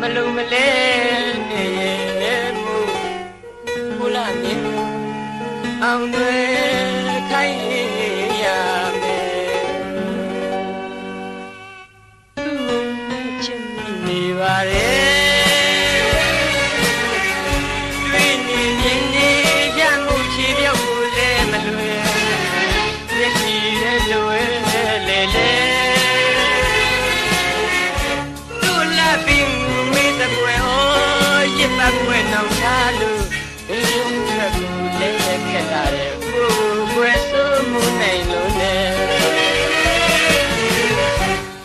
မလုံးမလဲနေရဲ့မူဘုလားမြင်အောင်တွေ ပတ်ကွယ်နောင်ထားလို့ရုံးထွက်ကိုလည်းခက်တာရဲ့ကိုယ်ကွယ်ဆိုးမှုနိုင်လို့နဲ့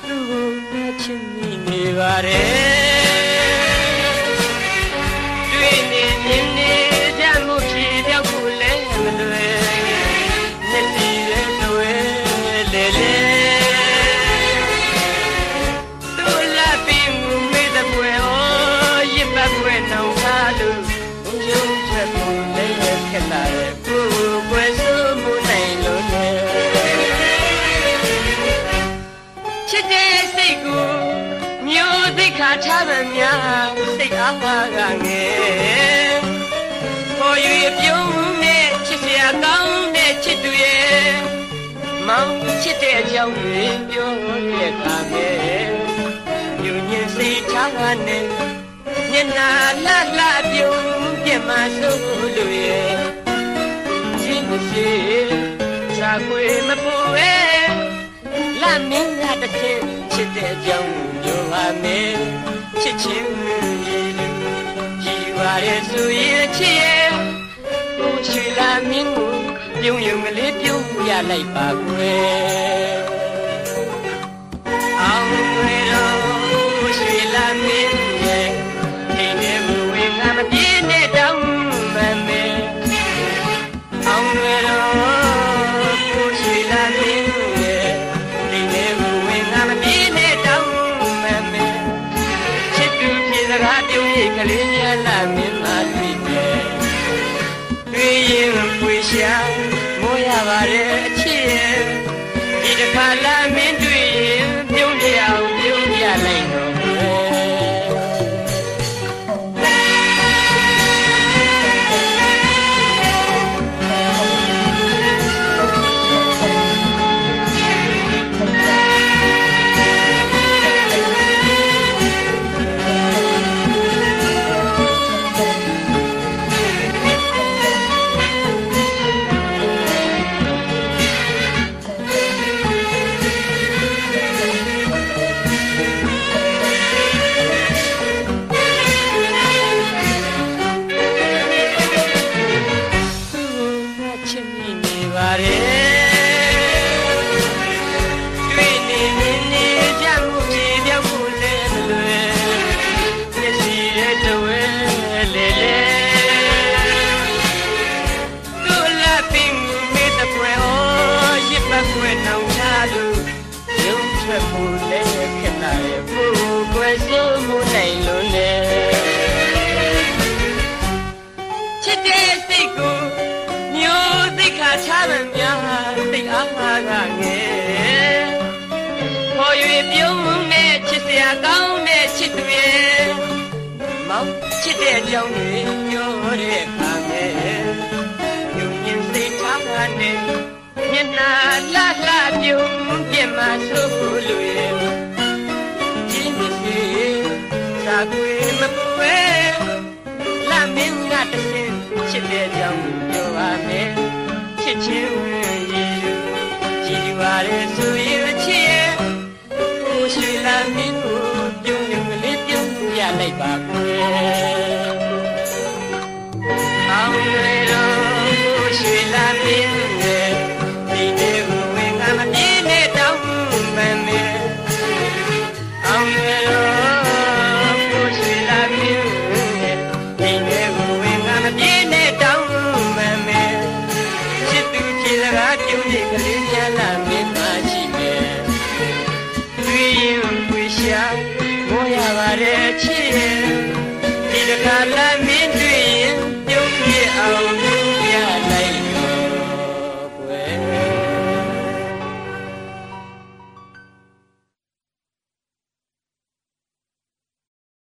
သူ့ကိုချစ်မိနေပါရဲ့တွေ့နေမြင်နေ ခါချမှများစိတ်အားပါကငယ်ပေါ်ယူရပြုံးနဲ့ချစ်စရာကောင်းတဲ့ချစ်သူရဲ့မောင်ချစ်တဲ့အကြောင်းတွေပြောရခါငယ်ညဉ့်ညင်စိတ်ထားနဲ့ညနာလှလှပြုံးပြမဆိုးလို့ရဲ့ချင်းစီစာခွေမပူရဲ့လာမင်းရတဲ့ချင်း ချစ်တဲ့ကြောင်းပြောပါမယ်ချစ်ချင်းရဲ့လူကြီးပါရဲ့ဆိုရဲ့ချစ်ရဲ့ကိုချီလာမင်းကိုပြုံးယုံကလေးပြုံးရလိုက်ပါကွယ်အောင်ွယ်တော်ရွှေလာမင်းရဲ့ဒီနေ့ ပြုံးရိတ်ကလေးများလာမင်းမတွေ့တယ်တွေ့ရင်ပွေရှာမိုးရပါတယ်အချစ်ရဲ့ဒီတစ်ခါလာ မိနေ န်များစိတ်အားမှားကငယ်ပေါ်၍ပြုံးနဲ့ချစ်စရာကောင်းတဲ့ချစ်သူရဲ့မောင်ချစ်တဲ့အကြောင်းတွေပြောတဲ့အခါငယ်ညဉ့်ညင်စိတ်ထားနဲ့မျက်နှာလှလှပြုံးပြမဆိုးလို့ရဲ့ ပါလေဆိုရင်ချစ်ရဲ့ကိုရွှေလာမင်းကိုပြုံးပြုံးကလေးပြုံးပြလိုက်ပါကွယ်